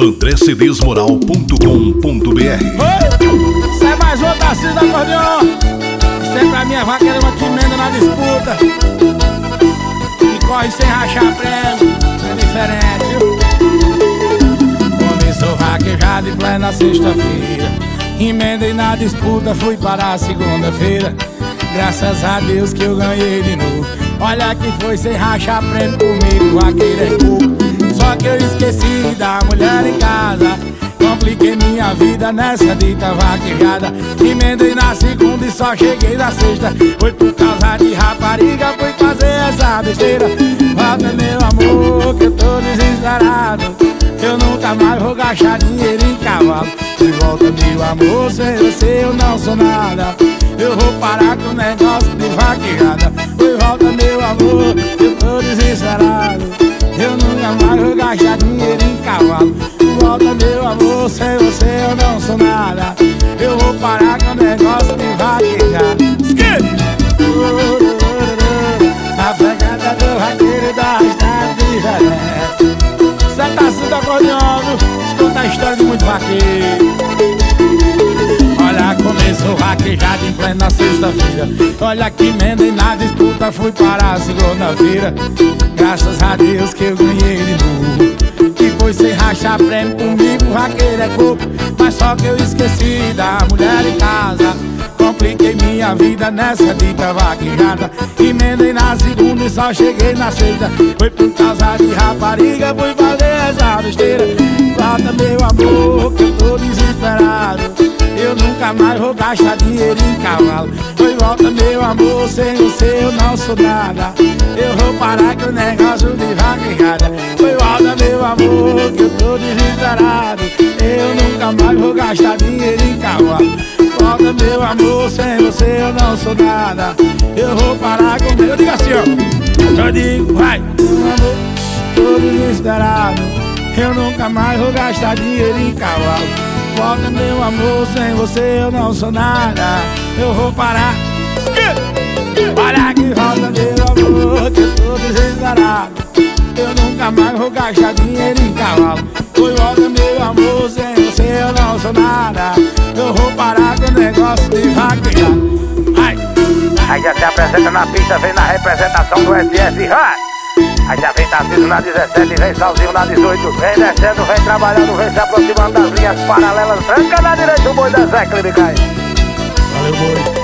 andrecedesmoral.com.br Isso é mais um da Acordeon Isso é pra minha vaqueira uma que emenda na disputa. E corre sem rachar prêmio É diferente, viu? Começou vaquejado em plena sexta-feira. Emendei na disputa, fui para a segunda-feira. Graças a Deus que eu ganhei de novo. Olha que foi sem rachar prêmio comigo, vaqueiro é pouco só que eu esqueci Vida nessa dita vaquejada. Emendei na segunda e só cheguei na sexta. Foi por causa de rapariga, fui fazer essa besteira. Volta meu amor, que eu tô desesperado. Eu nunca mais vou gastar dinheiro em cavalo. De volta meu amor, sem você eu não sou nada. Eu vou parar com o negócio de vaquejada. Foi volta meu amor, eu tô desesperado. Eu nunca mais vou gastar dinheiro em cavalo. Volta meu amor, sem com o negócio de vaquejar. A pegada do vaqueiro da estrada de Jeré Cê tá sendo acordeando, escuta a história de muito vaqueiro. Olha, começou vaquejado em plena sexta-feira. Olha que emenda e na disputa fui para a segunda-feira Graças a Deus que eu ganhei de novo. Foi sem rachar prêmio comigo, vaqueiro é corpo. Mas só que eu esqueci da mulher em casa minha vida nessa dita vaquejada Emendei na segunda e só cheguei na sexta. Foi por causa de rapariga, fui fazer essa besteira Volta meu amor, que eu tô desesperado. Eu nunca mais vou gastar dinheiro em cavalo. Foi volta meu amor, sem você eu não sou nada. Eu vou parar com o negócio de vaquejada Foi volta meu amor, que eu tô desesperado. Eu nunca mais vou gastar dinheiro em cavalo Volta meu amor, sem você eu não sou nada. Eu vou parar com Eu digo assim, ó. Eu digo, vai. Meu amor, tô desesperado. Eu nunca mais vou gastar dinheiro em cavalo. Volta meu amor, sem você eu não sou nada. Eu vou parar. Olha que volta meu amor Que eu tô desesperado. Eu nunca mais vou gastar Aí já se apresenta na pista, vem na representação do SS Vai! Aí já vem Tarcísio na 17, vem Salzinho na 18 Vem descendo, vem trabalhando, vem se aproximando das linhas paralelas Tranca na direita o boi da Zé Clinicais valeu boi